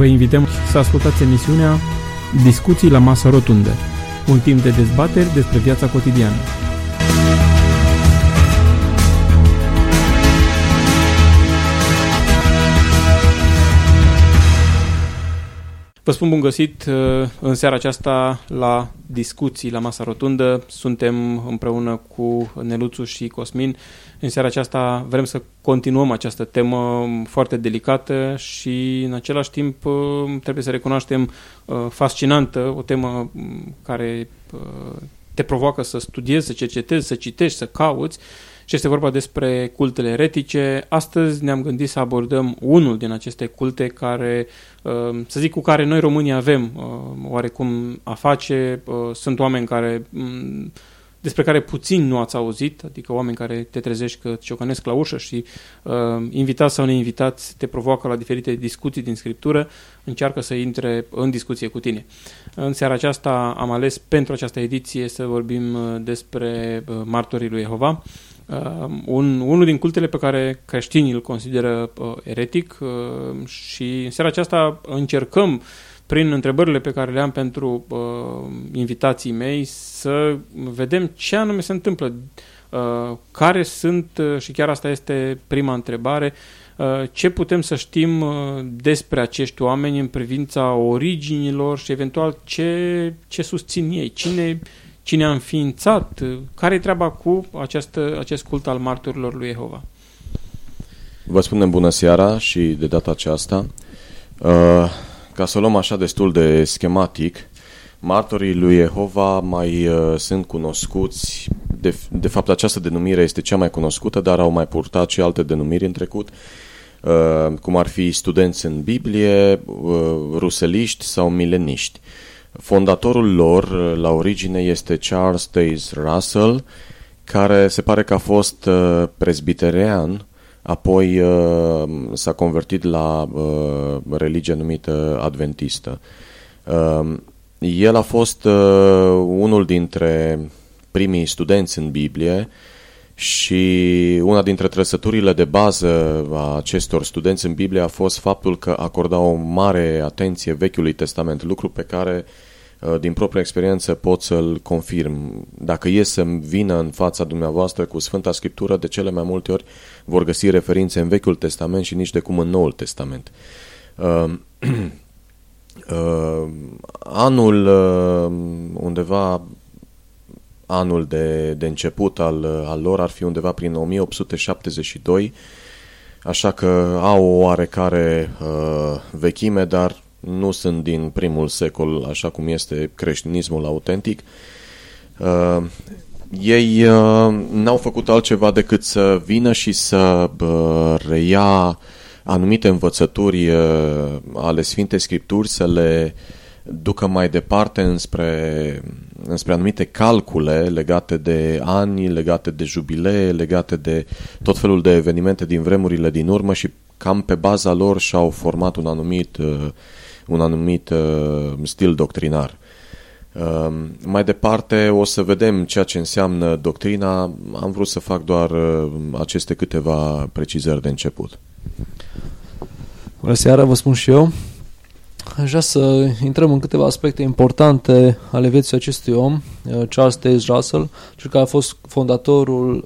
Vă invităm să ascultați emisiunea Discuții la masă rotundă, un timp de dezbateri despre viața cotidiană. Vă spun bun găsit uh, în seara aceasta la discuții la masa rotundă. Suntem împreună cu Neluțu și Cosmin. În seara aceasta vrem să continuăm această temă foarte delicată și în același timp uh, trebuie să recunoaștem uh, fascinantă, o temă mm, care te provoacă să studiezi, să cercetezi, să citești, să cauți și este vorba despre cultele eretice. Astăzi ne-am gândit să abordăm unul din aceste culte care, uh, să zic, cu care noi românii avem uh, oarecum a face. Uh, sunt oameni care mm, despre care puțin nu ați auzit, adică oameni care te trezești că ciocănesc la ușă și uh, invitați sau neinvitați te provoacă la diferite discuții din Scriptură, încearcă să intre în discuție cu tine. În seara aceasta am ales pentru această ediție să vorbim despre martorii lui Jehova, Uh, un, unul din cultele pe care creștinii îl consideră uh, eretic uh, și în seara aceasta încercăm prin întrebările pe care le am pentru uh, invitații mei să vedem ce anume se întâmplă, uh, care sunt, uh, și chiar asta este prima întrebare, uh, ce putem să știm uh, despre acești oameni în privința originilor și eventual ce, ce susțin ei, cine, Cine a înființat? Care e treaba cu această, acest cult al martorilor lui Jehova? Vă spunem bună seara și de data aceasta. Uh, ca să o luăm așa destul de schematic, martorii lui Jehova mai uh, sunt cunoscuți, de, de fapt această denumire este cea mai cunoscută, dar au mai purtat și alte denumiri în trecut, uh, cum ar fi studenți în Biblie, uh, ruseliști sau mileniști. Fondatorul lor, la origine, este Charles Taze Russell, care se pare că a fost uh, presbiterean, apoi uh, s-a convertit la uh, religia numită adventistă. Uh, el a fost uh, unul dintre primii studenți în Biblie și una dintre trăsăturile de bază a acestor studenți în Biblie a fost faptul că acorda o mare atenție Vechiului Testament, lucru pe care uh, din propria experiență pot să-l confirm. Dacă e să vină în fața dumneavoastră cu Sfânta Scriptură, de cele mai multe ori vor găsi referințe în Vechiul Testament și nici de cum în Noul Testament. Uh, uh, anul uh, undeva anul de, de început al, al lor ar fi undeva prin 1872, așa că au o oarecare uh, vechime, dar nu sunt din primul secol, așa cum este creștinismul autentic. Uh, ei uh, n-au făcut altceva decât să vină și să uh, reia anumite învățături uh, ale Sfintei Scripturi, să le uh, ducă mai departe înspre, înspre anumite calcule legate de ani, legate de jubilee, legate de tot felul de evenimente din vremurile din urmă și cam pe baza lor și-au format un anumit, uh, un anumit uh, stil doctrinar. Uh, mai departe o să vedem ceea ce înseamnă doctrina. Am vrut să fac doar aceste câteva precizări de început. Bună seara, vă spun și eu. Aș vrea să intrăm în câteva aspecte importante ale vieții acestui om, uh, Charles Taze Russell, cel care a fost fondatorul uh,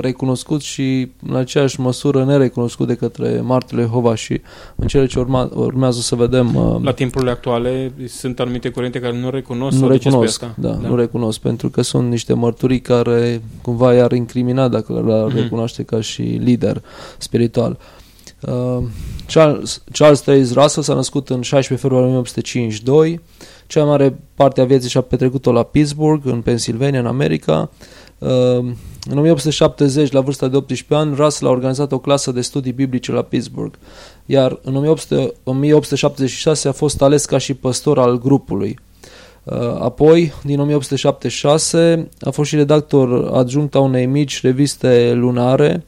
recunoscut și în aceeași măsură nerecunoscut de către martele Jehova și în cele ce urma, urmează să vedem... Uh, La timpurile actuale sunt anumite curente care nu recunosc nu recunosc, asta? Da, da, nu recunosc, pentru că sunt niște mărturii care cumva i-ar incrimina dacă le mm-hmm. recunoaște ca și lider spiritual. Uh, Charles, Charles Taze Russell s-a născut în 16 februarie 1852. Cea mai mare parte a vieții și-a petrecut-o la Pittsburgh, în Pennsylvania, în America. Uh, în 1870, la vârsta de 18 ani, Russell a organizat o clasă de studii biblice la Pittsburgh, iar în 1800, 1876 a fost ales ca și păstor al grupului. Uh, apoi, din 1876, a fost și redactor adjunct a unei mici reviste lunare,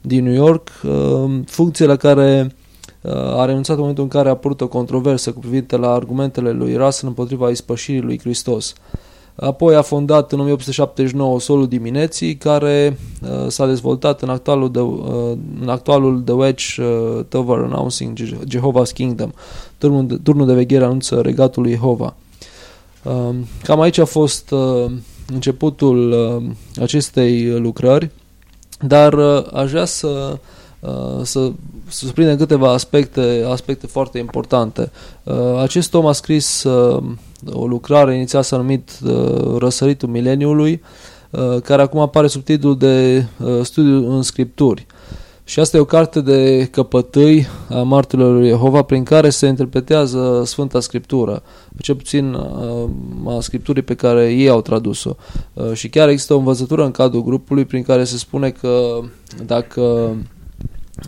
din New York, uh, funcție la care uh, a renunțat în momentul în care a apărut o controversă cu privire la argumentele lui Russell împotriva ispășirii lui Hristos. Apoi a fondat în 1879 Solul Dimineții, care uh, s-a dezvoltat în actualul, de, uh, în actualul The Wedge uh, Tower Announcing Jehovah's Kingdom, turnul de, turnul de veghere anunță regatul lui Jehova. Uh, cam aici a fost uh, începutul uh, acestei lucrări, dar uh, aș vrea să Uh, să surprinde câteva aspecte, aspecte foarte importante. Uh, acest om a scris uh, o lucrare, inițial s-a numit Răsăritul Mileniului, care acum apare sub titlul de Studiu în Scripturi. Și asta e o carte de căpătâi a martirilor lui Jehova prin care se interpretează Sfânta Scriptură, cel puțin a Scripturii pe care ei au tradus-o. Și chiar există o învățătură în cadrul grupului prin care se spune că dacă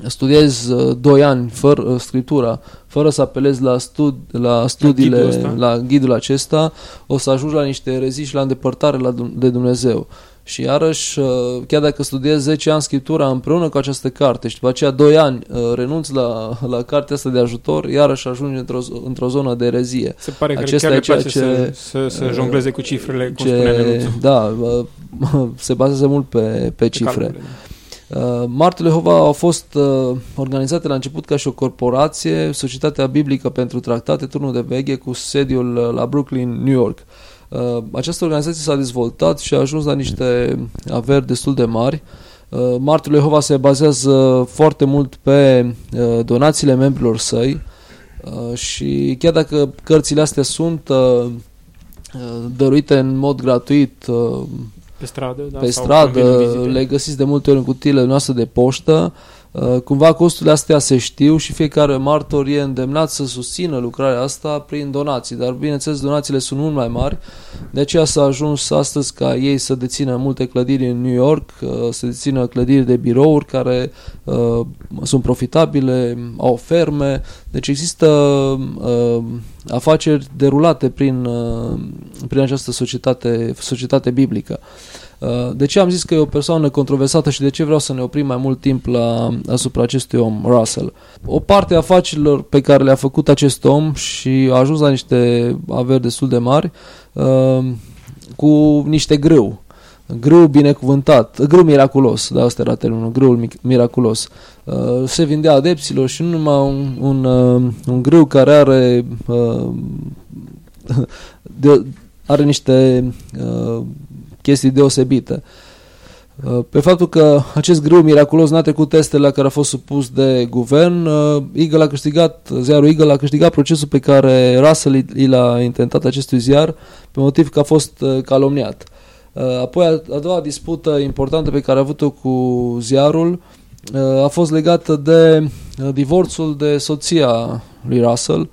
studiezi 2 uh, ani fără uh, scriptura, fără să apelezi la, stud, la studiile, la ghidul, la ghidul acesta, o să ajungi la niște erezii și la îndepărtare la, de Dumnezeu. Și iarăși, uh, chiar dacă studiezi 10 ani scriptura împreună cu această carte și după aceea 2 ani renunți la, la cartea asta de ajutor, iarăși ajungi într-o, într-o zonă de erezie. Se pare că Acesta chiar le place ce, să, să, să jongleze cu cifrele, cum ce, Da, se bazează mult pe, pe, pe cifre. Calcule. Uh, Martele Jehova au fost uh, organizate la început ca și o corporație, Societatea Biblică pentru Tractate, turnul de veche, cu sediul uh, la Brooklyn, New York. Această organizație s-a dezvoltat și a ajuns la niște averi destul de mari. Martele Jehova se bazează foarte mult pe donațiile membrilor săi și chiar dacă cărțile astea sunt dăruite în mod gratuit pe stradă, da? Pe stradă, le găsiți de multe ori în cutiile noastre de poștă. Uh, cumva costurile astea se știu și fiecare martor e îndemnat să susțină lucrarea asta prin donații, dar bineînțeles donațiile sunt mult mai mari, de aceea s-a ajuns astăzi ca ei să dețină multe clădiri în New York, uh, să dețină clădiri de birouri care uh, sunt profitabile, au ferme, deci există uh, afaceri derulate prin, uh, prin această societate, societate biblică. Uh, de ce am zis că e o persoană controversată și de ce vreau să ne oprim mai mult timp la, asupra acestui om, Russell? O parte a afacerilor pe care le-a făcut acest om și a ajuns la niște averi destul de mari uh, cu niște grâu. Grâu binecuvântat, grâu miraculos, da, asta era termenul, grâul miraculos. Uh, se vindea adepților și nu numai un, un, un grâu care are de, are niște uh, chestii deosebite. Uh, pe faptul că acest grâu miraculos n-a trecut testele la care a fost supus de guvern, uh, Eagle a câștigat, ziarul Eagle a câștigat procesul pe care Russell i l-a intentat acestui ziar pe motiv că a fost uh, calomniat. Apoi a doua dispută importantă pe care a avut-o cu ziarul a fost legată de divorțul de soția lui Russell,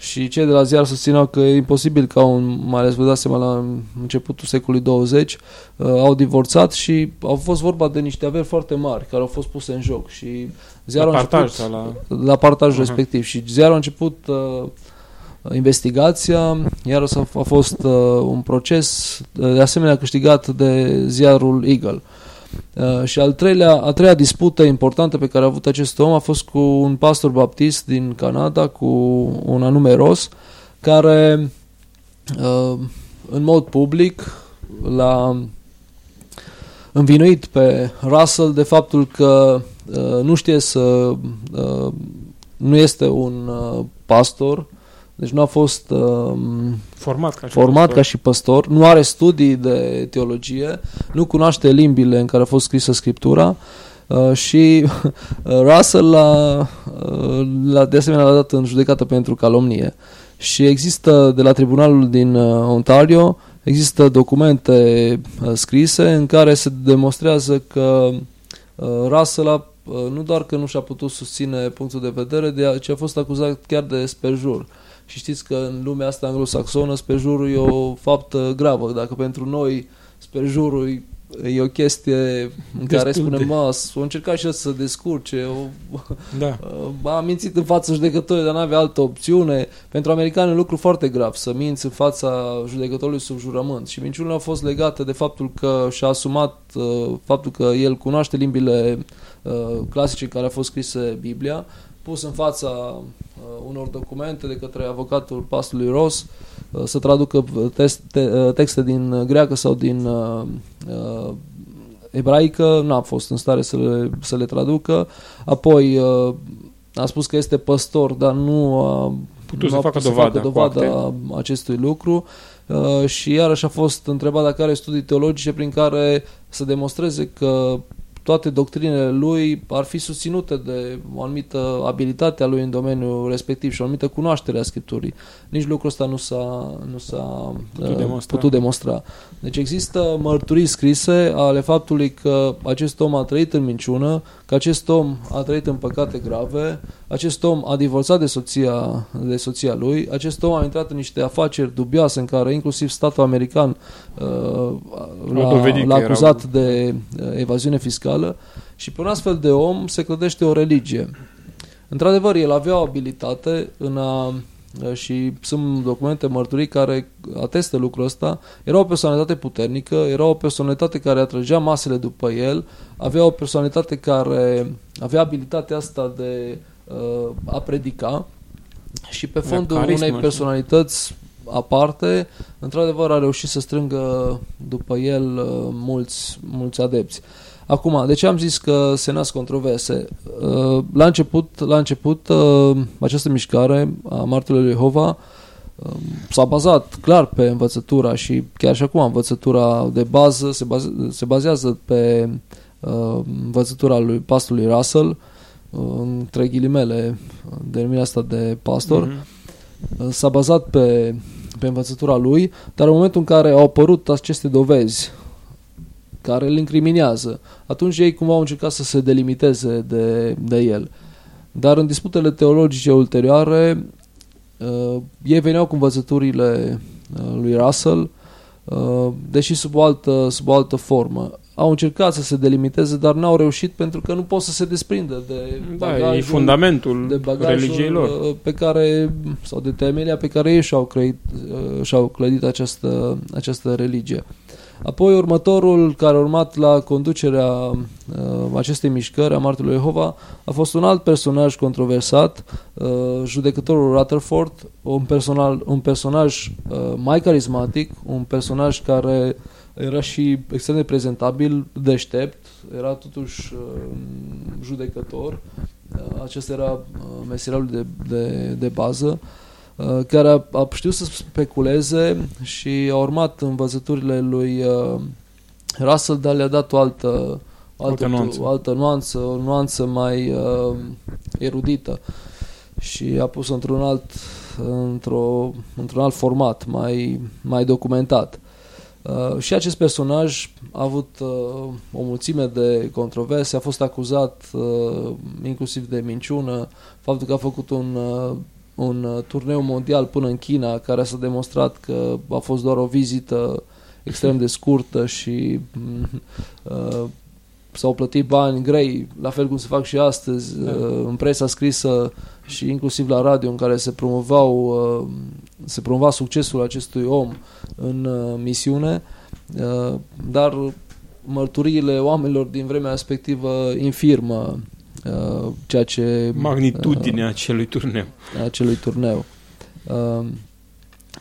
și cei de la ziar susțineau că e imposibil ca un, mai ales vă dați seama la începutul secolului 20, uh, au divorțat și au fost vorba de niște averi foarte mari care au fost puse în joc și ziarul la a partaj început, la... la partaj uh-huh. respectiv și ziarul a început uh, investigația, iar a fost uh, un proces uh, de asemenea câștigat de ziarul Eagle. Uh, Uh, și al treilea, a treia dispută importantă pe care a avut acest om a fost cu un pastor baptist din Canada, cu un anume Ross, care uh, în mod public l-a învinuit pe Russell de faptul că uh, nu știe să nu este un pastor deci nu a fost uh, format, ca și, format ca și păstor, nu are studii de teologie, nu cunoaște limbile în care a fost scrisă Scriptura uh, și uh, Russell l-a, uh, l-a, de asemenea l-a dat în judecată pentru calomnie. Și există de la tribunalul din uh, Ontario, există documente uh, scrise în care se demonstrează că uh, Russell a uh, nu doar că nu și-a putut susține punctul de vedere, de, ci a fost acuzat chiar de sperjur. Și știți că în lumea asta anglosaxonă sperjurul e o faptă gravă. Dacă pentru noi sperjurul e o chestie în Destul care spunem, de... mă, o încercat și el să descurce, o, da. a mințit în fața judecătorului, dar n-avea altă opțiune. Pentru americani e un lucru foarte grav să minți în fața judecătorului sub jurământ. Și minciunile au fost legate de faptul că și-a asumat uh, faptul că el cunoaște limbile uh, clasice în care a fost scrise Biblia, pus în fața uh, unor documente de către avocatul pastorului Ross, uh, să traducă test, te, uh, texte din greacă sau din uh, uh, ebraică, n-a fost în stare să le, să le traducă. Apoi uh, a spus că este păstor, dar nu a putut să, facă, dovadă, facă dovada acestui lucru. Uh, și iarăși a fost întrebat dacă are studii teologice prin care să demonstreze că toate doctrinele lui ar fi susținute de o anumită abilitate a lui în domeniul respectiv și o anumită cunoaștere a Scripturii. Nici lucrul ăsta nu s-a, nu s-a putut, uh, demonstra. putut demonstra. Deci există mărturii scrise ale faptului că acest om a trăit în minciună, că acest om a trăit în păcate grave, acest om a divorțat de soția, de soția lui, acest om a intrat în niște afaceri dubioase în care inclusiv statul american uh, l-a, l-a acuzat erau... de uh, evaziune fiscală și pe un astfel de om se clădește o religie. Într-adevăr, el avea o abilitate în a Uh, și sunt documente mărturii care atestă lucrul ăsta. Era o personalitate puternică, era o personalitate care atrăgea masele după el, avea o personalitate care avea abilitatea asta de uh, a predica și pe fondul unei personalități aparte, într-adevăr a reușit să strângă după el uh, mulți, mulți adepți. Uh, Acum, de ce am zis că se nasc controverse? Uh, la început, la început uh, această mișcare a martelui Jehova um, s-a bazat clar pe învățătura și chiar și acum învățătura de bază se, baze, se bazează pe uh, învățătura lui pastorului Russell, între ghilimele denumirea asta de pastor, mm-hmm. s-a bazat pe, pe învățătura lui, dar în momentul în care au apărut aceste dovezi care îl incriminează, atunci ei cumva au încercat să se delimiteze de, de el. Dar în disputele teologice ulterioare, uh, ei veneau cu învățăturile uh, lui Russell, uh, deși sub o, altă, sub o altă formă. Au încercat să se delimiteze, dar n-au reușit pentru că nu pot să se desprindă de da, bagajul, e fundamentul de bagajul religiei lor. Uh, pe care, sau de temelia pe care ei și-au, creit, uh, și-au clădit această, această religie. Apoi următorul care a urmat la conducerea uh, acestei mișcări a Martelui Jehova a fost un alt personaj controversat, uh, judecătorul Rutherford, un, personal, un personaj uh, mai carismatic, un personaj care era și extrem de prezentabil, deștept, era totuși uh, judecător. Uh, acesta era uh, meserialul de, de, de bază. Uh, Uh, care a, a știut să speculeze și a urmat învățăturile lui uh, Russell, dar le-a dat o altă, o altă, nuanță. O altă nuanță, o nuanță mai uh, erudită și a pus într-un alt, într-o, într-un alt format, mai, mai documentat. Uh, și acest personaj a avut uh, o mulțime de controverse, a fost acuzat uh, inclusiv de minciună, faptul că a făcut un uh, un uh, turneu mondial până în China, care s-a demonstrat că a fost doar o vizită extrem de scurtă și uh, s-au plătit bani grei, la fel cum se fac și astăzi, da. uh, în presa scrisă și inclusiv la radio, în care se promovau uh, se promova succesul acestui om în uh, misiune, uh, dar mărturiile oamenilor din vremea respectivă infirmă Uh, ceea ce... Magnitudinea uh, acelui turneu. Acelui turneu. Uh,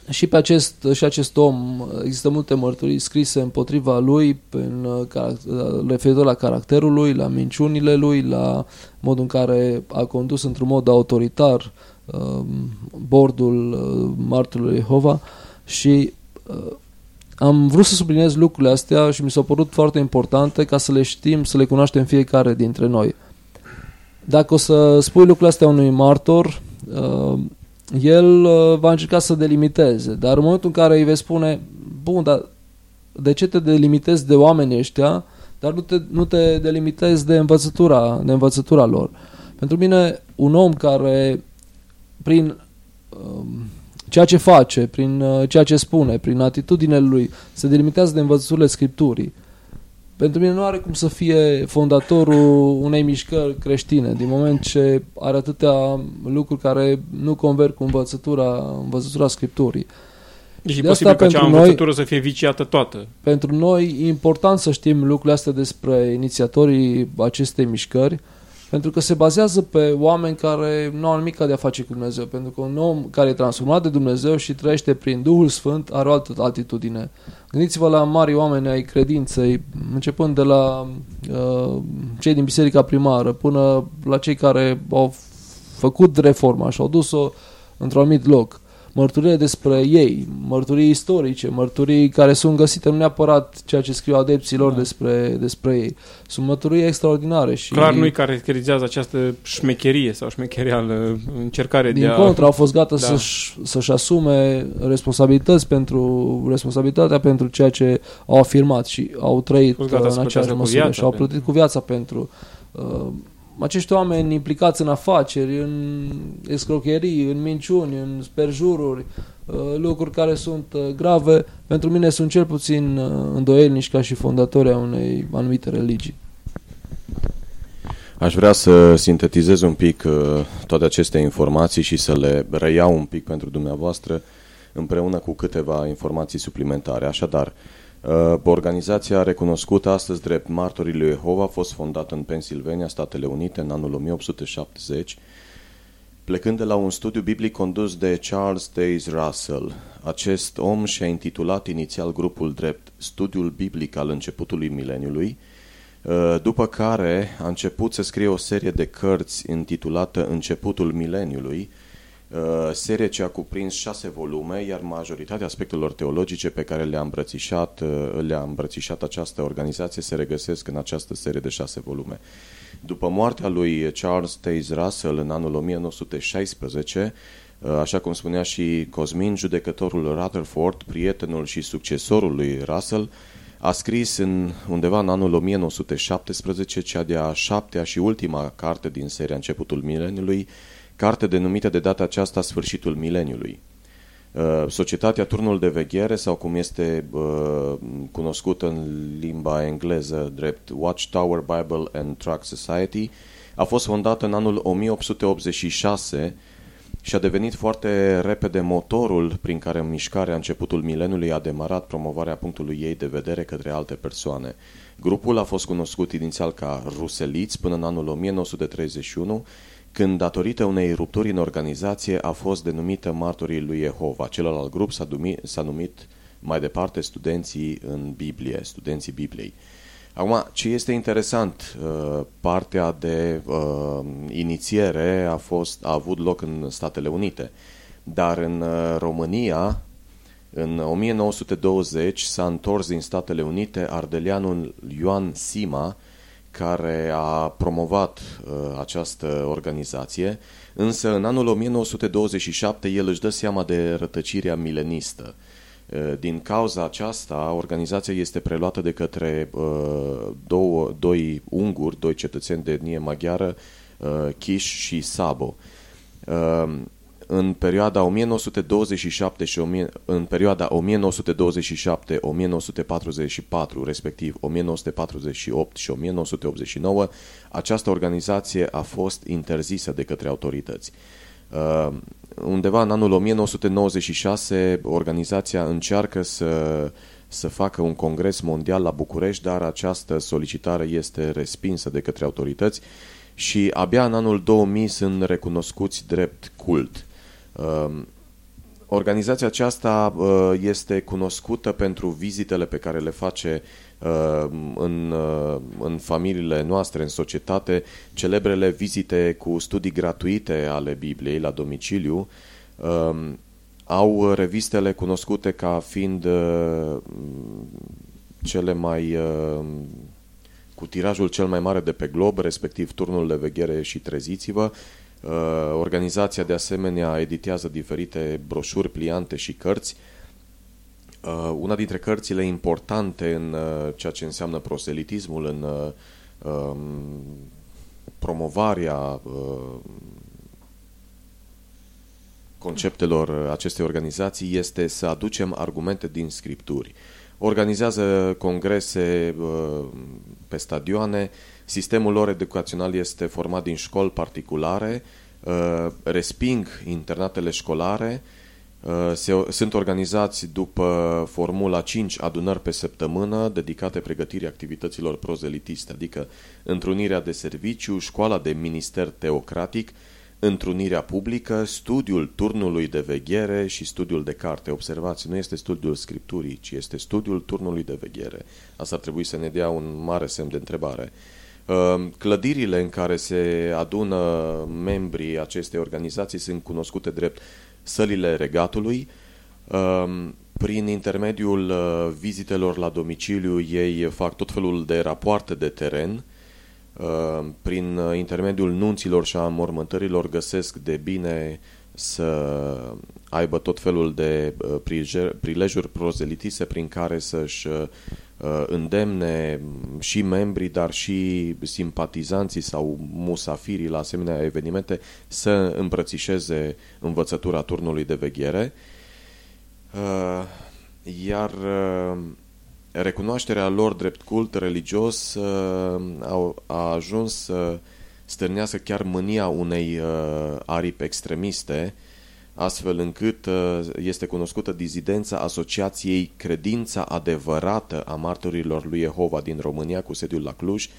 și pe acest, și acest om există multe mărturii scrise împotriva lui în, uh, referitor la caracterul lui, la minciunile lui, la modul în care a condus într-un mod autoritar uh, bordul uh, martelui Jehova și uh, am vrut să subliniez lucrurile astea și mi s-au părut foarte importante ca să le știm, să le cunoaștem fiecare dintre noi. Dacă o să spui lucrurile astea unui martor, uh, el uh, va încerca să delimiteze, dar în momentul în care îi vei spune, bun, dar de ce te delimitezi de oamenii ăștia, dar nu te, nu te delimitezi de învățătura, de învățătura lor. Pentru mine, un om care prin uh, ceea ce face, prin uh, ceea ce spune, prin atitudinile lui, se delimitează de învățăturile Scripturii, pentru mine nu are cum să fie fondatorul unei mișcări creștine, din moment ce are atâtea lucruri care nu converg cu învățătura, învățătura Scripturii. Deci de e posibil ca acea învățătură noi, să fie viciată toată. Pentru noi e important să știm lucrurile astea despre inițiatorii acestei mișcări, pentru că se bazează pe oameni care nu au nimic de a face cu Dumnezeu, pentru că un om care e transformat de Dumnezeu și trăiește prin Duhul Sfânt are o altă altitudine. Gândiți-vă la mari oameni ai credinței, începând de la uh, cei din biserica primară până la cei care au făcut reforma și au dus-o într-un anumit loc mărturie despre ei, mărturii istorice, mărturii care sunt găsite nu neapărat ceea ce scriu adepților da. despre, despre ei. Sunt mărturii extraordinare. Și Clar nu-i caracterizează această șmecherie sau șmecherială, încercare din de a... Din contră, au fost gata da. să-și, să-și asume responsabilități pentru, responsabilitatea pentru ceea ce au afirmat și au trăit în aceeași măsură și au plătit cu viața pentru... Uh, acești oameni implicați în afaceri, în escrocherii, în minciuni, în sperjururi, uh, lucruri care sunt uh, grave, pentru mine sunt cel puțin uh, îndoielnici ca și fondatori a unei anumite religii. Aș vrea să sintetizez un pic toate aceste informații și să le reiau un pic pentru dumneavoastră împreună cu câteva informații suplimentare. Așadar, Uh, organizația recunoscută astăzi drept Martorii lui Jehova a fost fondată în Pennsylvania, Statele Unite, în anul 1870, plecând de la un studiu biblic condus de Charles Days Russell. Acest om și-a intitulat inițial grupul drept Studiul Biblic al începutului mileniului, uh, după care a început să scrie o serie de cărți intitulată Începutul mileniului, Uh, serie ce a cuprins șase volume, iar majoritatea aspectelor teologice pe care le-a îmbrățișat, uh, le-a îmbrățișat această organizație se regăsesc în această serie de șase volume. După moartea lui Charles Taze Russell în anul 1916, uh, așa cum spunea și Cosmin, judecătorul Rutherford, prietenul și succesorul lui Russell, a scris în, undeva în anul 1917 cea de-a șaptea și ultima carte din seria Începutul Mileniului, carte denumită de data aceasta Sfârșitul Mileniului. Uh, societatea Turnul de Veghere, sau cum este uh, cunoscută în limba engleză drept Watchtower Bible and Tract Society, a fost fondată în anul 1886 și a devenit foarte repede motorul prin care în mișcarea începutul mileniului a demarat promovarea punctului ei de vedere către alte persoane. Grupul a fost cunoscut inițial ca Ruseliți până în anul 1931 când, datorită unei rupturi în organizație, a fost denumită Martorii lui Jehova. Celălalt grup s-a, numit, s-a numit mai departe studenții în Biblie, studenții Bibliei. Acum, ce este interesant, uh, partea de uh, inițiere a, fost, a avut loc în Statele Unite, dar în uh, România, în 1920, s-a întors din Statele Unite ardelianul Ioan Sima, care a promovat uh, această organizație, însă în anul 1927 el își dă seama de rătăcirea milenistă. Uh, din cauza aceasta, organizația este preluată de către uh, două, doi unguri, doi cetățeni de etnie maghiară, uh, Kish și Sabo. Uh, în perioada 1927 și în perioada 1927-1944, respectiv 1948 și 1989, această organizație a fost interzisă de către autorități. Uh, undeva în anul 1996, organizația încearcă să să facă un congres mondial la București, dar această solicitare este respinsă de către autorități și abia în anul 2000 sunt recunoscuți drept cult. Um, organizația aceasta uh, este cunoscută pentru vizitele pe care le face uh, în, uh, în familiile noastre, în societate, celebrele vizite cu studii gratuite ale Bibliei la domiciliu. Um, au revistele cunoscute ca fiind cele mai cu tirajul cel mai mare de pe glob, respectiv Turnul de Veghere și Treziți-vă, Uh, organizația de asemenea editează diferite broșuri, pliante și cărți. Uh, una dintre cărțile importante în uh, ceea ce înseamnă proselitismul, în um, promovarea conceptelor acestei organizații este să aducem argumente din scripturi. Organizează congrese pe stadioane, Sistemul lor educațional este format din școli particulare, uh, resping internatele școlare Uh, se, sunt organizați după formula 5 adunări pe săptămână dedicate pregătirii activităților prozelitiste, adică întrunirea de serviciu, școala de minister teocratic, întrunirea publică, studiul turnului de veghere și studiul de carte. Observați, nu este studiul scripturii, ci este studiul turnului de veghere. Asta ar trebui să ne dea un mare semn de întrebare. Uh, clădirile în care se adună membrii acestei organizații sunt cunoscute drept sălile regatului. Um, prin intermediul uh, vizitelor la domiciliu ei fac tot felul de rapoarte de teren. Uh, prin uh, intermediul nunților și a mormântărilor găsesc de bine să aibă tot felul de prilejuri prozelitise prin care să-și îndemne și membrii, dar și simpatizanții sau musafirii la asemenea evenimente să îmbrățișeze învățătura turnului de veghere. Iar recunoașterea lor drept cult religios a ajuns să stârnească chiar mânia unei aripi extremiste astfel încât uh, este cunoscută dizidența Asociației Credința Adevărată a Martorilor lui Jehova din România, cu sediul la Cluj,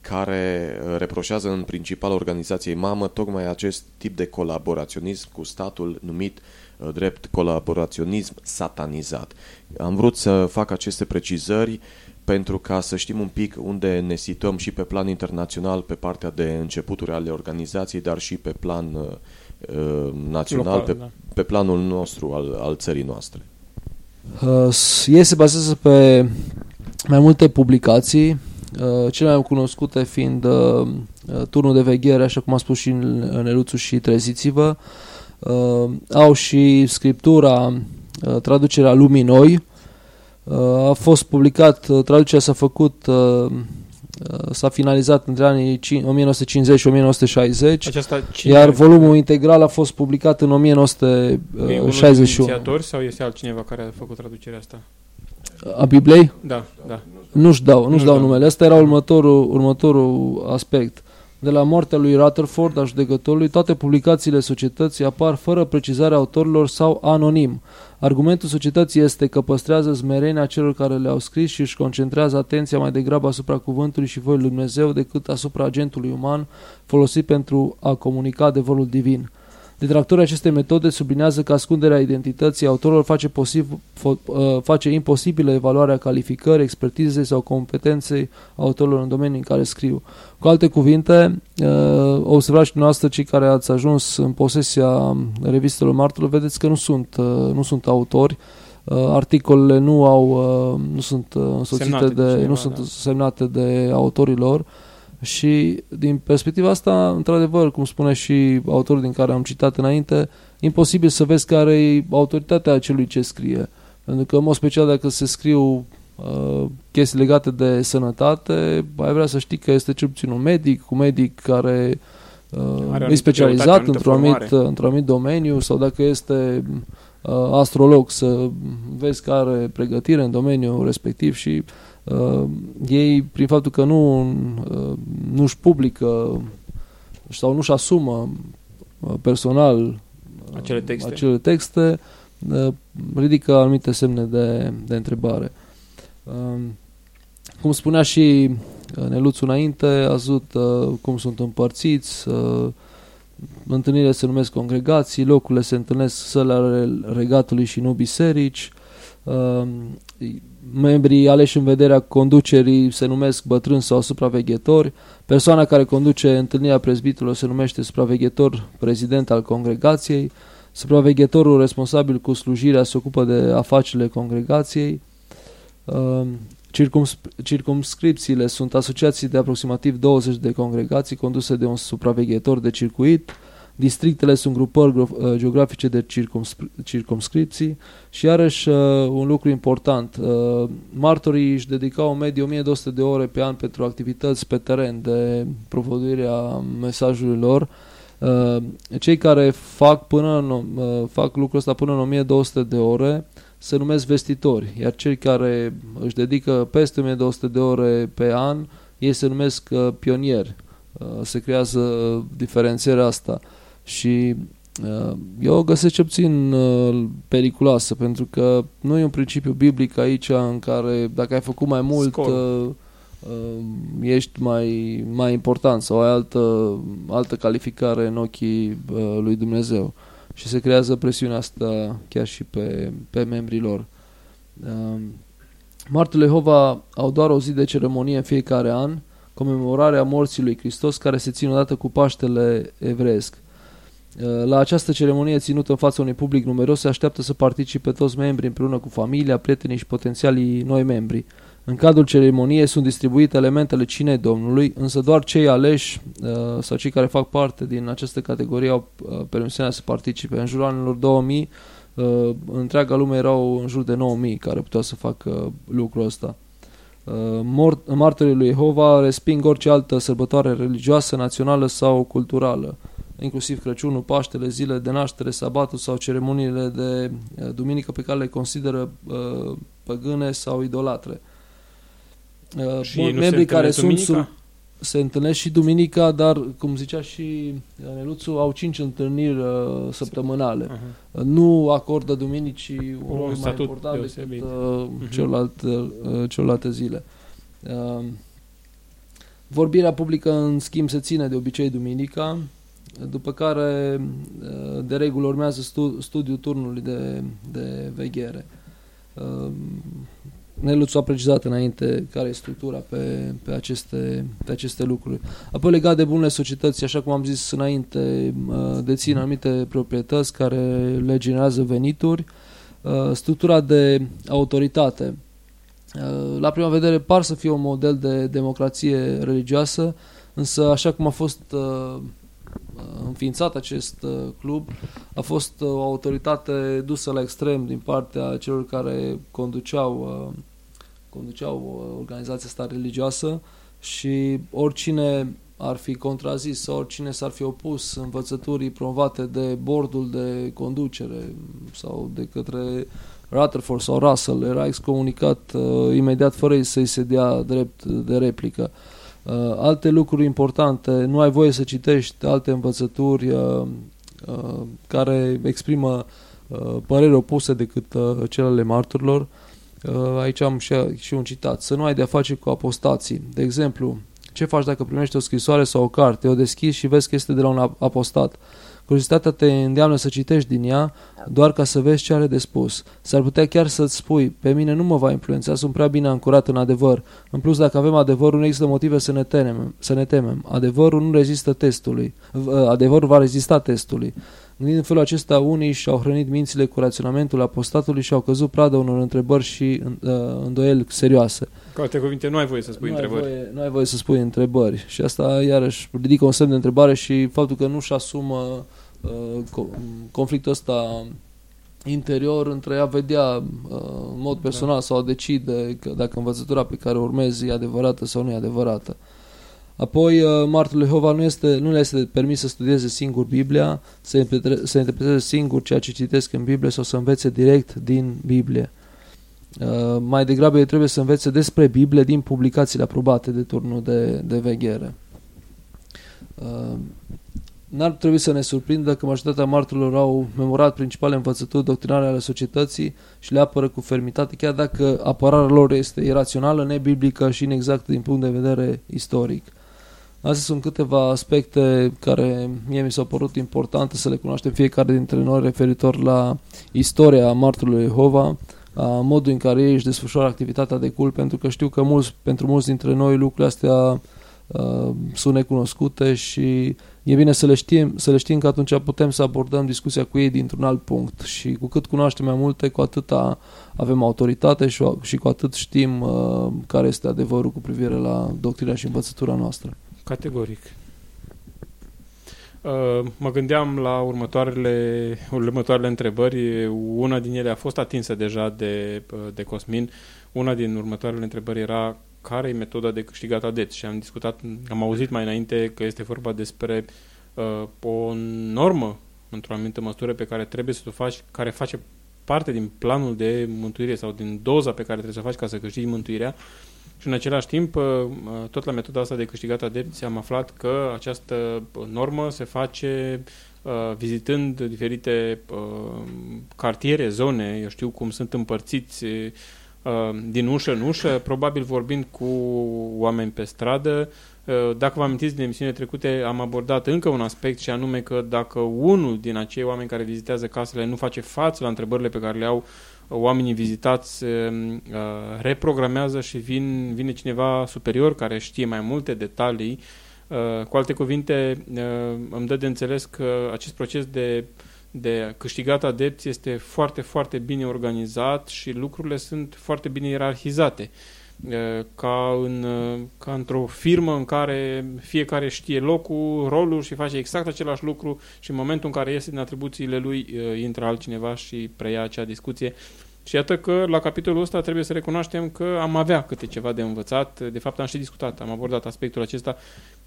care uh, reproșează în principal organizației mamă tocmai acest tip de colaboraționism cu statul numit uh, drept colaboraționism satanizat. Am vrut să fac aceste precizări pentru ca să știm un pic unde ne situăm și pe plan internațional pe partea de începuturi ale organizației, dar și pe plan uh, Uh, național Local, pe, da. pe planul nostru al, al țării noastre? Uh, ei se bazează pe mai multe publicații, uh, cele mai cunoscute fiind uh, Turnul de veghere, așa cum a spus și în Neluțu și Treziți-vă. Uh, au și scriptura, uh, traducerea Lumii Noi. Uh, a fost publicat, uh, traducerea s-a făcut uh, Uh, s-a finalizat între anii 1950 și 1960, Aceasta iar volumul integral a fost publicat în 1961. Inițiatori sau este altcineva care a făcut traducerea asta? A Bibliei? Da, da. Nu-și dau, nu-și dau numele. Asta era următorul, următorul aspect. De la moartea lui Rutherford, a judecătorului, toate publicațiile societății apar fără precizarea autorilor sau anonim. Argumentul societății este că păstrează smerenia celor care le-au scris și își concentrează atenția mai degrabă asupra cuvântului și voii lui Dumnezeu decât asupra agentului uman folosit pentru a comunica adevărul divin. Detractorii acestei metode sublinează că ascunderea identității autorilor face, posibil, uh, face imposibilă evaluarea calificării, expertizei sau competenței autorilor în domeniul în care scriu. Cu alte cuvinte, uh, observați și noastră cei care ați ajuns în posesia revistelor martorilor, vedeți că nu sunt, uh, nu sunt autori, articolele nu au nu sunt însoțite semnate de, de cineva, nu sunt da. semnate de autorilor și din perspectiva asta, într-adevăr, cum spune și autorul din care am citat înainte, imposibil să vezi care e autoritatea celui ce scrie. Pentru că, în mod special, dacă se scriu uh, chestii legate de sănătate, ai vrea să știi că este cel puțin un medic, un medic care uh, e specializat într-un anumit, într anumit domeniu sau dacă este uh, astrolog să vezi că are pregătire în domeniul respectiv și uh, ei, prin faptul că nu uh, nu-și publică sau nu-și asumă uh, personal uh, acele texte, acele texte uh, ridică anumite semne de, de întrebare. Uh, cum spunea și uh, Neluțu înainte, a văzut uh, cum sunt împărțiți, uh, întâlnirile se numesc congregații, locurile se întâlnesc sălile regatului și nu biserici, uh, membrii aleși în vederea conducerii se numesc bătrâni sau supraveghetori, persoana care conduce întâlnirea prezbitelor se numește supraveghetor prezident al congregației, supraveghetorul responsabil cu slujirea se ocupă de afacerile congregației, ehm, circumscripțiile sunt asociații de aproximativ 20 de congregații conduse de un supraveghetor de circuit, Districtele sunt grupări uh, geografice de circumscripții și iarăși uh, un lucru important. Uh, martorii își dedicau în medie 1200 de ore pe an pentru activități pe teren de propovăduire a mesajului lor. Cei care fac, până în, fac lucrul ăsta până în 1200 de ore se numesc vestitori, iar cei care își dedică peste 1200 de ore pe an, ei se numesc pionieri. Se creează diferențierea asta. Și eu o găsesc ce puțin periculoasă, pentru că nu e un principiu biblic aici în care dacă ai făcut mai mult, Scol. ești mai, mai important sau ai altă, altă calificare în ochii lui Dumnezeu. Și se creează presiunea asta chiar și pe, pe membrii lor. Martul Jehova au doar o zi de ceremonie în fiecare an, comemorarea morții lui Hristos, care se ține odată cu Paștele evreiesc. Uh, la această ceremonie ținută în fața unui public numeros se așteaptă să participe toți membrii împreună cu familia, prietenii și potențialii noi membri. În cadrul ceremoniei sunt distribuite elementele cinei Domnului, însă doar cei aleși uh, sau cei care fac parte din această categorie au uh, permisiunea să participe. În jurul anilor 2000, întreaga lume erau în jur de 9000 care puteau să facă lucrul ăsta. Martorii lui Jehova resping orice altă sărbătoare religioasă, națională sau culturală inclusiv Crăciunul, Paștele, zile de naștere, sabatul sau ceremoniile de uh, duminică pe care le consideră uh, păgâne sau idolatre. Uh, și membrii care sunt sub, se întâlnesc și duminica, dar, cum zicea și Neluțu, au cinci întâlniri uh, săptămânale. Uh-huh. Nu acordă duminicii un rol mai important decât uh, uh-huh. celelalte, uh, celelalte zile. Uh, vorbirea publică, în schimb, se ține de obicei duminica, după care uh, de regulă urmează stu, studiul turnului de, de veghere. Uh, Neluțu a precizat înainte care e structura pe, pe, aceste, pe aceste lucruri. Apoi legat de bunele societăți, așa cum am zis înainte, uh, dețin anumite proprietăți care le generează venituri. Structura de autoritate. La prima vedere par să fie un model de democrație religioasă, însă așa cum a fost înființat acest uh, club a fost uh, o autoritate dusă la extrem din partea celor care conduceau, uh, conduceau organizația asta religioasă și oricine ar fi contrazis sau oricine s-ar fi opus învățăturii promovate de bordul de conducere sau de către Rutherford sau Russell era excomunicat uh, imediat fără să-i se dea drept de replică. Uh, Uh, alte lucruri importante, nu ai voie să citești alte învățături uh, uh, care exprimă uh, păreri opuse decât uh, cele ale marturilor. Uh, aici am și, și un citat. Să nu ai de-a face cu apostații. De exemplu, ce faci dacă primești o scrisoare sau o carte, o deschizi și vezi că este de la un apostat? Curiozitatea te îndeamnă să citești din ea doar ca să vezi ce are de spus. S-ar putea chiar să-ți spui, pe mine nu mă va influența, sunt prea bine ancorat în adevăr. În plus, dacă avem adevărul, nu există motive să ne temem. Să ne temem. Adevărul nu rezistă testului. Adevărul va rezista testului. Gândind în felul acesta, unii și-au hrănit mințile cu raționamentul apostatului și au căzut pradă unor întrebări și uh, îndoieli serioase. Cu alte cuvinte, nu ai voie să spui nu întrebări. Ai voie, nu ai voie să spui întrebări. Și asta, iarăși, ridică un semn de întrebare și faptul că nu-și asumă uh, conflictul ăsta interior între a vedea uh, în mod personal da. sau a decide că dacă învățătura pe care o urmezi e adevărată sau nu e adevărată. Apoi, uh, martul lui Jehova nu, este, nu le este permis să studieze singur Biblia, să, să interpreteze singur ceea ce citesc în Biblie sau să învețe direct din Biblie. Uh, mai degrabă ei trebuie să învețe despre Biblie din publicațiile aprobate de turnul de, de veghere. Uh, N-ar trebui să ne surprindă că majoritatea marturilor au memorat principale învățături doctrinare ale societății și le apără cu fermitate, chiar dacă apărarea lor este irațională, nebiblică și inexactă din punct de vedere istoric. Astea sunt câteva aspecte care mie mi s-au părut importante să le cunoaștem fiecare dintre noi referitor la istoria marturului Jehova, a modul în care ei își desfășoară activitatea de cult, pentru că știu că mulți, pentru mulți dintre noi lucrurile astea uh, sunt necunoscute și e bine să le, știm, să le știm că atunci putem să abordăm discuția cu ei dintr-un alt punct și cu cât cunoaștem mai multe, cu atât avem autoritate și, și cu atât știm uh, care este adevărul cu privire la doctrina și învățătura noastră. Categoric. Uh, mă gândeam la următoarele, următoarele întrebări. Una din ele a fost atinsă deja de, uh, de Cosmin. Una din următoarele întrebări era care e metoda de câștigat adepți și am discutat, am auzit mai înainte că este vorba despre uh, o normă într-o anumită măsură pe care trebuie să o faci, care face parte din planul de mântuire sau din doza pe care trebuie să o faci ca să câștigi mântuirea și în același timp, uh, uh, tot la metoda asta de câștigat adepți am aflat că această normă se face vizitând diferite cartiere, zone, eu știu cum sunt împărțiți din ușă în ușă, probabil vorbind cu oameni pe stradă, dacă vă amintiți din emisiunile trecute, am abordat încă un aspect și anume că dacă unul din acei oameni care vizitează casele nu face față la întrebările pe care le au oamenii vizitați, reprogramează și vin, vine cineva superior care știe mai multe detalii. Cu alte cuvinte, îmi dă de înțeles că acest proces de de câștigat adepți este foarte, foarte bine organizat și lucrurile sunt foarte bine ierarhizate ca, în, ca într-o firmă în care fiecare știe locul, rolul și face exact același lucru și în momentul în care iese din atribuțiile lui, intră altcineva și preia acea discuție. Și iată că la capitolul ăsta trebuie să recunoaștem că am avea câte ceva de învățat. De fapt am și discutat, am abordat aspectul acesta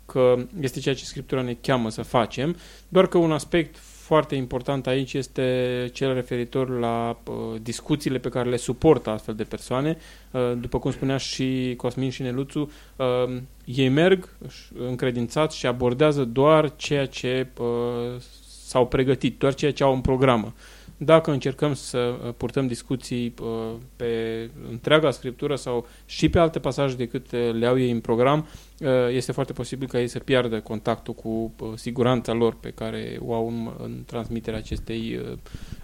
că este ceea ce Scriptura ne cheamă să facem, doar că un aspect foarte important aici este cel referitor la uh, discuțiile pe care le suportă astfel de persoane. Uh, după cum spunea și Cosmin și Neluțu, uh, ei merg încredințați și abordează doar ceea ce uh, s-au pregătit, doar ceea ce au în programă. Dacă încercăm să uh, purtăm discuții uh, pe întreaga scriptură sau și pe alte pasaje decât uh, le au ei în program, este foarte posibil ca ei să piardă contactul cu siguranța lor pe care o au în, în transmiterea acestei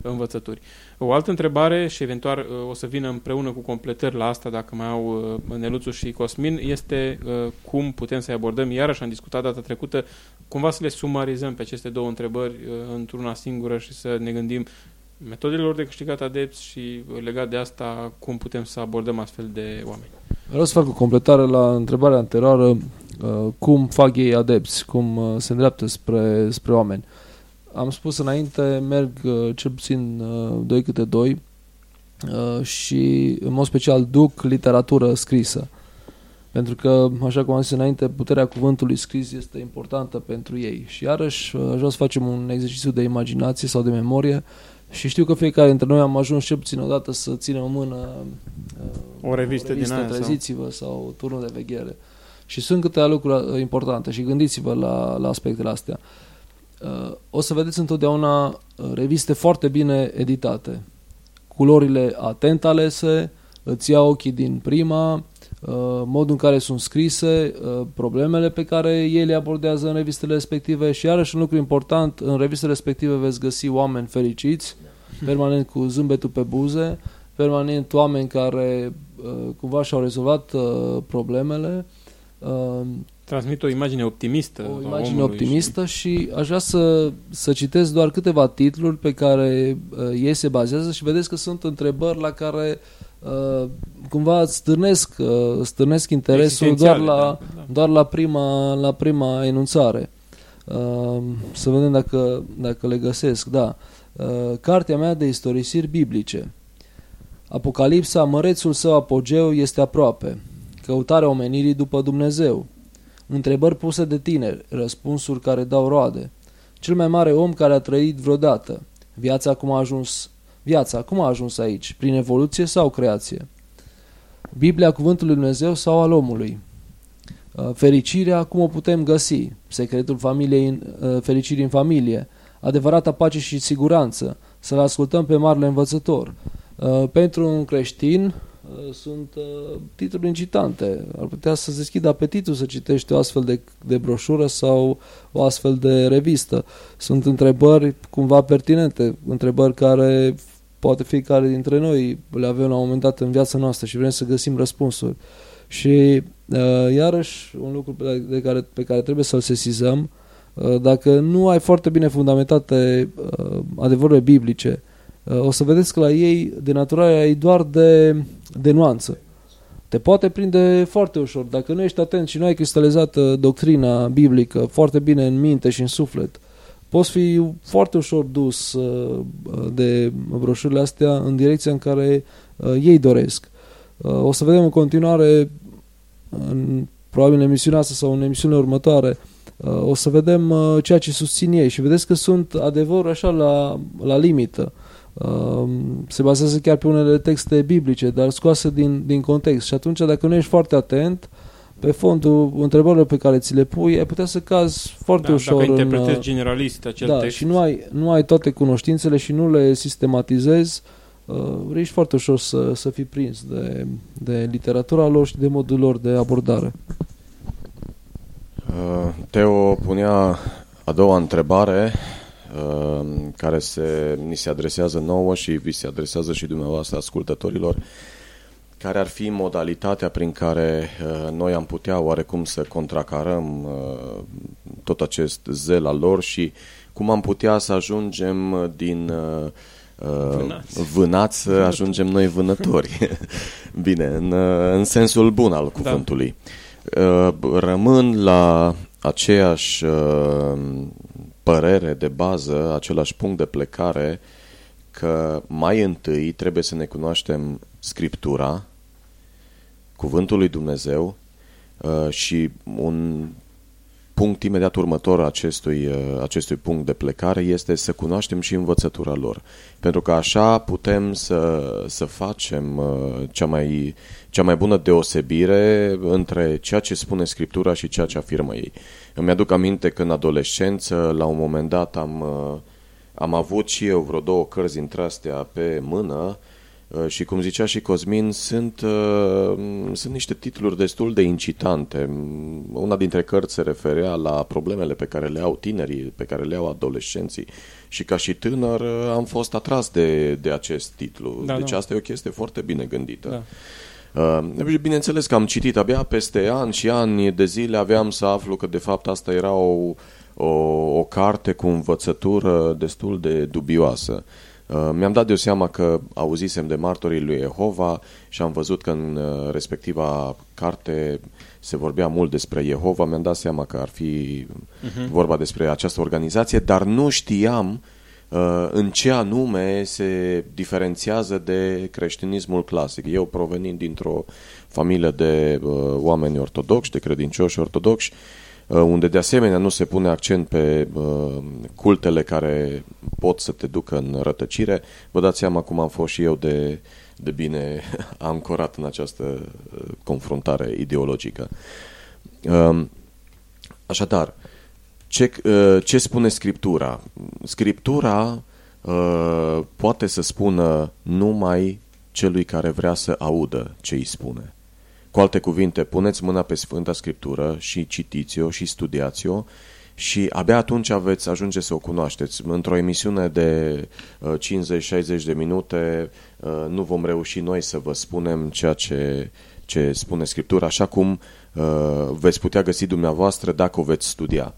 învățături. O altă întrebare și eventual o să vină împreună cu completări la asta dacă mai au Neluțu și Cosmin este cum putem să-i abordăm. Iarăși am discutat data trecută cumva să le sumarizăm pe aceste două întrebări într-una singură și să ne gândim metodelor de câștigat adepți și legat de asta cum putem să abordăm astfel de oameni. Vreau să fac o completare la întrebarea anterioară, uh, cum fac ei adepți, cum uh, se îndreaptă spre, spre oameni. Am spus înainte, merg uh, cel puțin doi câte doi și în mod special duc literatură scrisă. Pentru că, așa cum am zis înainte, puterea cuvântului scris este importantă pentru ei. Și iarăși, aș vrea să facem un exercițiu de imaginație sau de memorie și știu că fiecare dintre noi am ajuns cel puțin odată să ținem în mână uh, o revistă, o revistă din aia Treziți-vă sau... sau turnul de veghere. Și sunt câteva lucruri uh, importante și gândiți-vă la, la aspectele astea. Uh, o să vedeți întotdeauna uh, reviste foarte bine editate. Culorile atent alese, îți ia ochii din prima, Uh, modul în care sunt scrise, uh, problemele pe care ei le abordează în revistele respective și iarăși un lucru important, în revistele respective veți găsi oameni fericiți, permanent cu zâmbetul pe buze, permanent oameni care uh, cumva și-au rezolvat problemele. Transmit o imagine optimistă. O imagine optimistă și... și aș vrea să, să citesc doar câteva titluri pe care ei se bazează și vedeți că sunt întrebări la care uh, cumva stârnesc, uh, stârnesc interesul doar la, da, da. doar la prima, la prima enunțare. Uh, să vedem dacă, dacă le găsesc. Da. Uh, cartea mea de istorisiri biblice. Apocalipsa, mărețul său apogeu este aproape. Căutarea omenirii după Dumnezeu. Întrebări puse de tineri, răspunsuri care dau roade. Cel mai mare om care a trăit vreodată. Viața cum a ajuns Viața, cum a ajuns aici? Prin evoluție sau creație? Biblia cuvântului Dumnezeu sau al omului? Uh, fericirea, cum o putem găsi? Secretul familiei, uh, fericirii în familie? Adevărata pace și siguranță? Să-L ascultăm pe Marele Învățător? Uh, pentru un creștin sunt titluri incitante. Ar putea să deschidă apetitul să citești o astfel de, de broșură sau o astfel de revistă. Sunt întrebări cumva pertinente, întrebări care poate fiecare dintre noi le avem la un moment dat în viața noastră și vrem să găsim răspunsuri. Și uh, iarăși un lucru pe, de care, pe care trebuie să-l sesizăm, uh, dacă nu ai foarte bine fundamentate uh, adevărurile biblice, uh, o să vedeți că la ei denaturarea e doar de, de nuanță. Te poate prinde foarte ușor. Dacă nu ești atent și nu ai cristalizat uh, doctrina biblică foarte bine în minte și în suflet, uh, poți fi foarte ușor dus uh, de broșurile astea în direcția în care uh, ei doresc. Uh, o să vedem în continuare, în, probabil în emisiunea asta sau în emisiunea următoare, o să vedem ceea ce susțin ei și vedeți că sunt adevăr așa la, la limită. Se bazează chiar pe unele texte biblice, dar scoase din, din context și atunci dacă nu ești foarte atent, pe fondul întrebărilor pe care ți le pui, ai putea să cazi foarte da, ușor dacă în... interpretezi generalist acel da, text. și nu ai, nu ai toate cunoștințele și nu le sistematizezi, uh, ești foarte ușor să, să fii prins de, de literatura lor și de modul lor de abordare. Uh, Teo punea a doua întrebare uh, care se, ni se adresează nouă și vi se adresează și dumneavoastră ascultătorilor. Care ar fi modalitatea prin care uh, noi am putea oarecum să contracarăm uh, tot acest zel al lor și cum am putea să ajungem din uh, uh Vânați. vânați să ajungem noi vânători. Bine, în, uh, în sensul bun al cuvântului. Da. Uh, rămân la aceeași uh, părere de bază, același punct de plecare că mai întâi trebuie să ne cunoaștem Scriptura, Cuvântul lui Dumnezeu uh, și un punct imediat următor acestui, uh, acestui punct de plecare este să cunoaștem și învățătura lor. Pentru că așa putem să, să facem uh, cea mai, cea mai bună deosebire între ceea ce spune Scriptura și ceea ce afirmă ei. Îmi aduc aminte că în adolescență, la un moment dat, am, am avut și eu vreo două cărți dintre astea pe mână Uh, și cum zicea și Cosmin, sunt, uh, sunt niște titluri destul de incitante. Una dintre cărți se referea la problemele pe care le au tinerii, pe care le au adolescenții. Și ca și tânăr uh, am fost atras de, de acest titlu. Da, deci da. asta e o chestie foarte bine gândită. Da. Uh, bineînțeles că am citit abia peste ani și ani de zile aveam să aflu că de fapt asta era o, o, o carte cu învățătură destul de dubioasă. Uh, mi-am dat de o seama că auzisem de martorii lui Jehova și am văzut că în uh, respectiva carte se vorbea mult despre Jehova. Mi-am dat seama că ar fi uh-huh. vorba despre această organizație, dar nu știam uh, în ce anume se diferențiază de creștinismul clasic. Eu provenind dintr-o familie de uh, oameni ortodoxi, de credincioși ortodoxi, Uh, unde de asemenea nu se pune accent pe uh, cultele care pot să te ducă în rătăcire, vă dați seama cum am fost și eu de, de bine ancorat în această uh, confruntare ideologică. Um, așadar, ce, ce spune Scriptura? Scriptura poate să spună numai celui care vrea să audă ce îi spune. Cu alte cuvinte, puneți mâna pe Sfânta Scriptură și citiți-o și studiați-o și abia atunci aveți ajunge să o cunoașteți. Într-o emisiune de 50-60 uh, de minute uh, nu vom reuși noi să vă spunem ceea ce, ce spune Scriptura, așa cum uh, veți putea găsi dumneavoastră dacă o veți studia.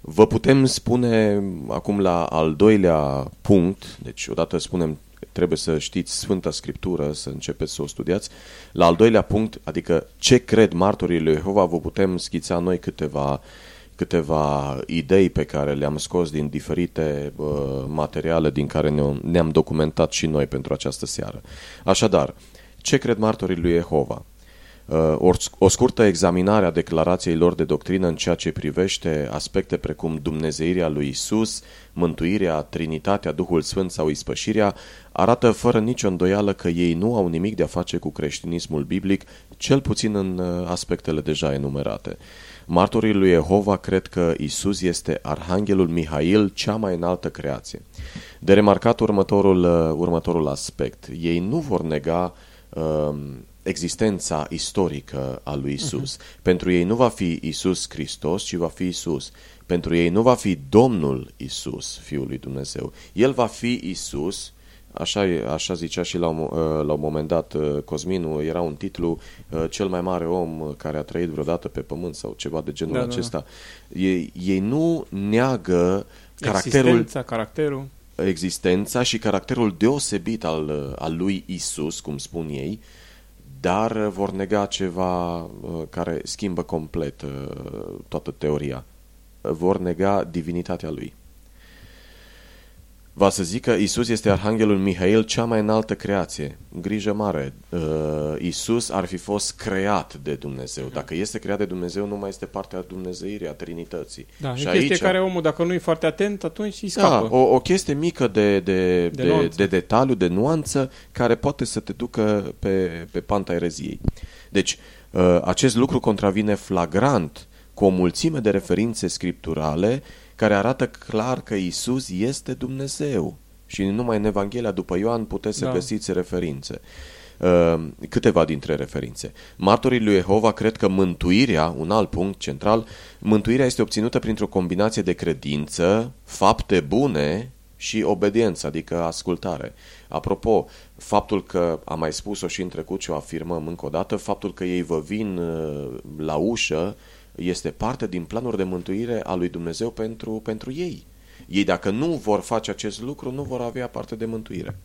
Vă putem spune acum la al doilea punct, deci odată spunem trebuie să știți Sfânta Scriptură, să începeți să o studiați. La al doilea punct, adică ce cred martorii lui Jehova, vă putem schița noi câteva, câteva idei pe care le-am scos din diferite uh, materiale din care ne-am documentat și noi pentru această seară. Așadar, ce cred martorii lui Jehova? Uh, o scurtă examinare a declarației lor de doctrină în ceea ce privește aspecte precum Dumnezeirea lui Isus, mântuirea, Trinitatea, Duhul Sfânt sau ispășirea, arată fără nicio îndoială că ei nu au nimic de a face cu creștinismul biblic, cel puțin în uh, aspectele deja enumerate. Martorii lui Jehova cred că Isus este Arhanghelul Mihail, cea mai înaltă creație. De remarcat următorul, uh, următorul aspect. Ei nu vor nega uh, existența istorică a lui Isus. Uh-huh. Pentru ei nu va fi Isus Hristos, ci va fi Isus. Pentru ei nu va fi Domnul Isus, Fiul lui Dumnezeu. El va fi Isus, așa, așa zicea și la un, uh, la un moment dat uh, Cosminu, era un titlu uh, cel mai mare om care a trăit vreodată pe pământ sau ceva de genul da, acesta. Da, da. Ei, ei nu neagă caracterul... Existența, caracterul existența și caracterul deosebit al, al lui Isus, cum spun ei, dar vor nega ceva uh, care schimbă complet uh, toată teoria. Vor nega divinitatea lui. Va să zic că Isus este Arhanghelul Mihail, cea mai înaltă creație. Grijă mare. Uh, Isus ar fi fost creat de Dumnezeu. Dacă este creat de Dumnezeu, nu mai este parte a Dumnezeirii, a Trinității. Da, și e chestie aici, care omul, dacă nu e foarte atent, atunci îi scapă. Da, o, o chestie mică de, de, de, de, de detaliu, de nuanță, care poate să te ducă pe, pe panta ereziei. Deci, uh, acest lucru contravine flagrant cu o mulțime de referințe scripturale care arată clar că Isus este Dumnezeu. Și numai în Evanghelia după Ioan puteți să da. găsiți referințe. Uh, câteva dintre referințe. Martorii lui Jehova cred că mântuirea, un alt punct central, mântuirea este obținută printr-o combinație de credință, fapte bune și obediență, adică ascultare. Apropo, faptul că, am mai spus-o și în trecut și o afirmăm încă o dată, faptul că ei vă vin uh, la ușă este parte din planul de mântuire a lui Dumnezeu pentru, pentru ei. Ei dacă nu vor face acest lucru, nu vor avea parte de mântuire.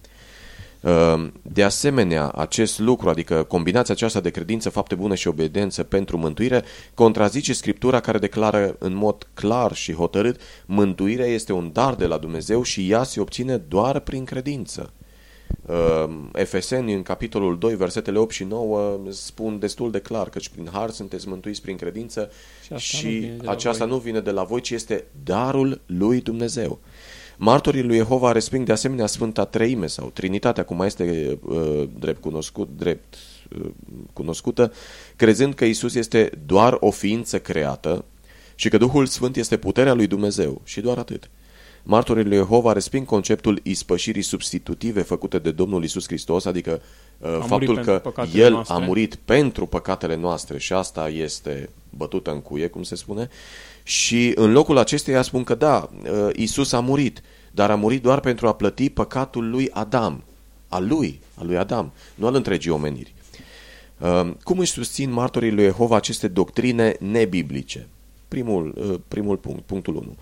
Ehm, de asemenea, acest lucru, adică combinația aceasta de credință, fapte bune și obediență pentru mântuire, contrazice Scriptura care declară în mod clar și hotărât mântuirea este un dar de la Dumnezeu și ea se obține doar prin credință. Ehm, Efeseni, în capitolul 2, versetele 8 și 9, spun destul de clar că prin har sunteți mântuiți prin credință și, și nu aceasta voi. nu vine de la voi, ci este darul lui Dumnezeu. Martorii lui Jehova resping de asemenea Sfânta Treime sau Trinitatea, cum mai este uh, drept, cunoscut, drept uh, cunoscută, crezând că Isus este doar o ființă creată și că Duhul Sfânt este puterea lui Dumnezeu și doar atât. Martorii lui Jehova resping conceptul ispășirii substitutive făcute de Domnul Isus Hristos, adică uh, faptul că El noastre. a murit pentru păcatele noastre și asta este bătută în cuie, cum se spune, și în locul acesteia spun că da, uh, Isus a murit, dar a murit doar pentru a plăti păcatul lui Adam, al lui, al lui Adam, nu al întregii omeniri. Uh, cum își susțin martorii lui Jehova aceste doctrine nebiblice? Primul, uh, primul punct, punctul 1.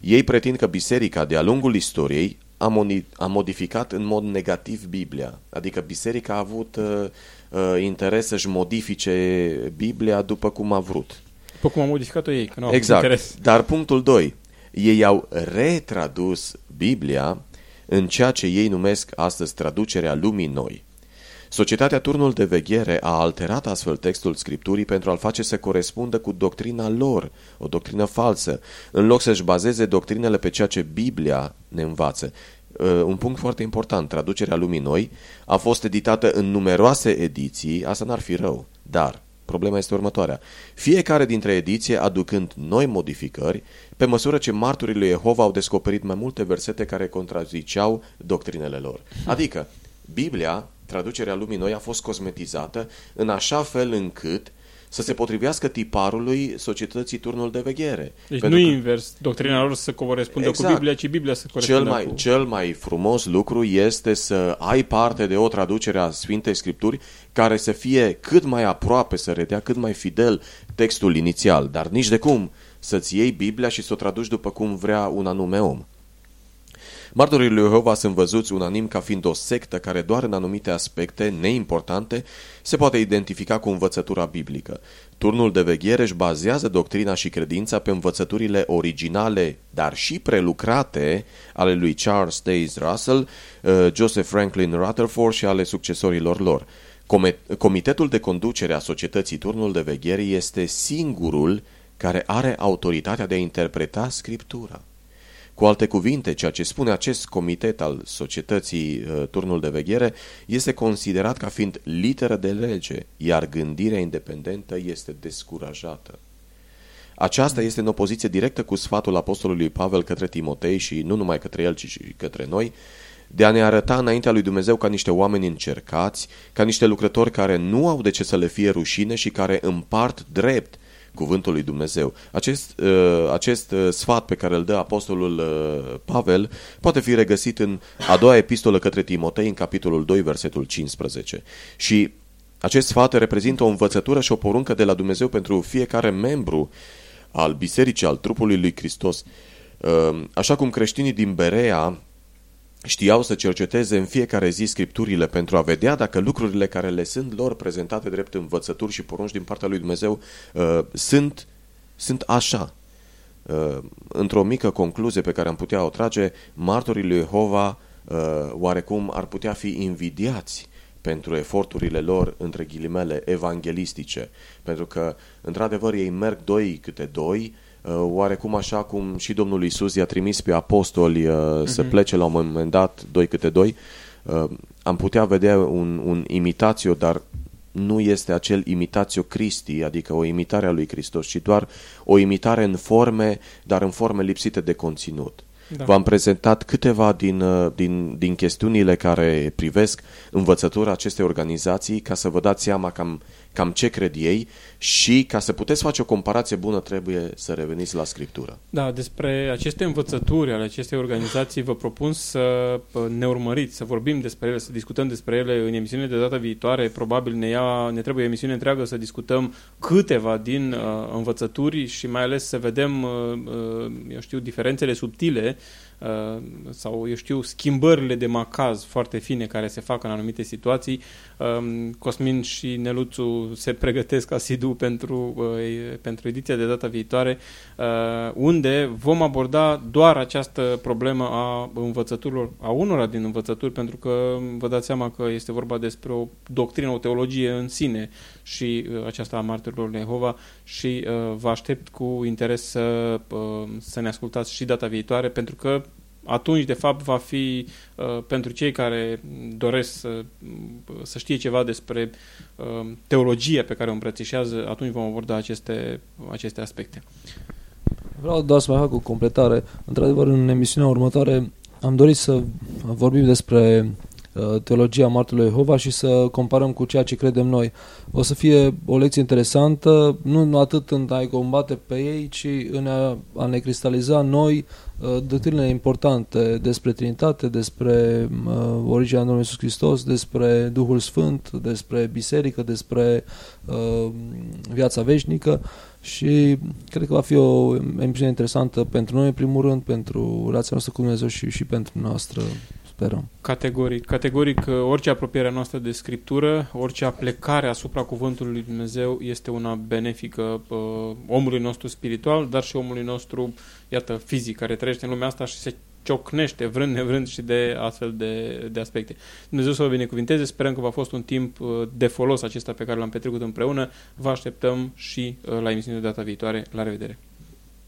Ei pretind că biserica de-a lungul istoriei a, a modificat în mod negativ Biblia. Adică biserica a avut uh, uh, interes să-și modifice Biblia după cum a vrut. După cum a modificat-o ei, că nu exact. interes. Dar punctul 2. Ei au retradus Biblia în ceea ce ei numesc astăzi traducerea lumii noi. Societatea Turnul de Veghere a alterat astfel textul Scripturii pentru a-l face să corespundă cu doctrina lor, o doctrină falsă, în loc să-și bazeze doctrinele pe ceea ce Biblia ne învață. Uh, un punct foarte important, traducerea lumii noi a fost editată în numeroase ediții, asta n-ar fi rău, dar Problema este următoarea. Fiecare dintre ediție aducând noi modificări, pe măsură ce marturii lui Jehova au descoperit mai multe versete care contraziceau doctrinele lor. Adică, Biblia, traducerea lumii noi, a fost cosmetizată în așa fel încât să se potrivească tiparului societății turnul de veghere. Deci nu invers, doctrina lor să corespundă exact. cu Biblia, ci Biblia să corespundă cel mai, cu... Cel mai frumos lucru este să ai parte de o traducere a Sfintei Scripturi care să fie cât mai aproape, să redea cât mai fidel textul inițial, dar nici de cum să-ți iei Biblia și să o traduci după cum vrea un anume om. Martorii lui Jehova sunt văzuți unanim ca fiind o sectă care doar în anumite aspecte neimportante se poate identifica cu învățătura biblică. Turnul de veghere își bazează doctrina și credința pe învățăturile originale, dar și prelucrate ale lui Charles Taze Russell, uh, Joseph Franklin Rutherford și ale succesorilor lor. Comitetul de conducere a societății Turnul de Veghere este singurul care are autoritatea de a interpreta Scriptura. Cu alte cuvinte, ceea ce spune acest comitet al societății uh, Turnul de Veghere este considerat ca fiind literă de lege, iar gândirea independentă este descurajată. Aceasta este în opoziție directă cu sfatul apostolului Pavel către Timotei și nu numai către el, ci și către noi, de a ne arăta înaintea lui Dumnezeu ca niște oameni încercați, ca niște lucrători care nu au de ce să le fie rușine și care împart drept cuvântul lui Dumnezeu. Acest, uh, acest uh, sfat pe care îl dă apostolul uh, Pavel poate fi regăsit în a doua epistolă către Timotei, în capitolul 2, versetul 15. Și acest sfat reprezintă o învățătură și o poruncă de la Dumnezeu pentru fiecare membru al bisericii, al trupului lui Hristos. Așa cum creștinii din Berea știau să cerceteze în fiecare zi scripturile pentru a vedea dacă lucrurile care le sunt lor prezentate drept învățături și porunci din partea lui Dumnezeu uh, sunt, sunt așa. Uh, într-o mică concluzie pe care am putea o trage, martorii lui Jehova uh, oarecum ar putea fi invidiați pentru eforturile lor, între ghilimele, evanghelistice. Pentru că, într-adevăr, ei merg doi câte doi, Uh, oarecum așa cum și Domnul Isus i-a trimis pe apostoli uh, să mhm. plece la un moment dat, doi câte doi, uh, am putea vedea un, un imitațiu, dar nu este acel imitatio Christi, adică o imitare a lui Hristos, ci doar o imitare în forme, dar în forme lipsite de conținut. Da. V-am prezentat câteva din, uh, din, din chestiunile care privesc învățătura acestei organizații ca să vă dați seama cam cam ce cred ei și ca să puteți face o comparație bună trebuie să reveniți la Scriptură. Da, despre aceste învățături ale acestei organizații vă propun să ne urmăriți, să vorbim despre ele, să discutăm despre ele în emisiunile de data viitoare. Probabil ne, ia, ne trebuie o emisiune întreagă să discutăm câteva din uh, învățături și mai ales să vedem, uh, uh, eu știu, diferențele subtile Uh, sau, eu știu, schimbările de macaz foarte fine care se fac în anumite situații. Um, Cosmin și Neluțu se pregătesc asidu pentru, uh, pentru ediția de data viitoare, uh, unde vom aborda doar această problemă a învățăturilor, a unora din învățături, pentru că vă dați seama că este vorba despre o doctrină, o teologie în sine și aceasta a martirilor Jehova și vă aștept cu interes să, să ne ascultați și data viitoare, pentru că atunci, de fapt, va fi uh, pentru cei care doresc să, să știe ceva despre uh, teologia pe care o îmbrățișează, atunci vom aborda aceste, aceste aspecte. Vreau doar să mai fac o completare. Într-adevăr, în emisiunea următoare am dorit să vorbim despre uh, teologia Martelui Jehova și să comparăm cu ceea ce credem noi. O să fie o lecție interesantă, nu atât în a-i combate pe ei, ci în a, a ne cristaliza noi Uh, doctrinele importante despre Trinitate, despre uh, originea Domnului Iisus Hristos, despre Duhul Sfânt, despre biserică, despre uh, viața veșnică și cred că va fi o emisiune interesantă pentru noi, în primul rând, pentru relația noastră cu Dumnezeu și, și pentru noastră sperăm. Categoric. Categoric, uh, orice apropiere noastră de Scriptură, orice aplecare asupra Cuvântului Lui Dumnezeu este una benefică uh, omului nostru spiritual, dar și omului nostru, iată, fizic, care trăiește în lumea asta și se ciocnește vrând nevrând și de astfel de, de aspecte. Dumnezeu să vă binecuvinteze, sperăm că v-a fost un timp uh, de folos acesta pe care l-am petrecut împreună. Vă așteptăm și uh, la emisiunea de data viitoare. La revedere!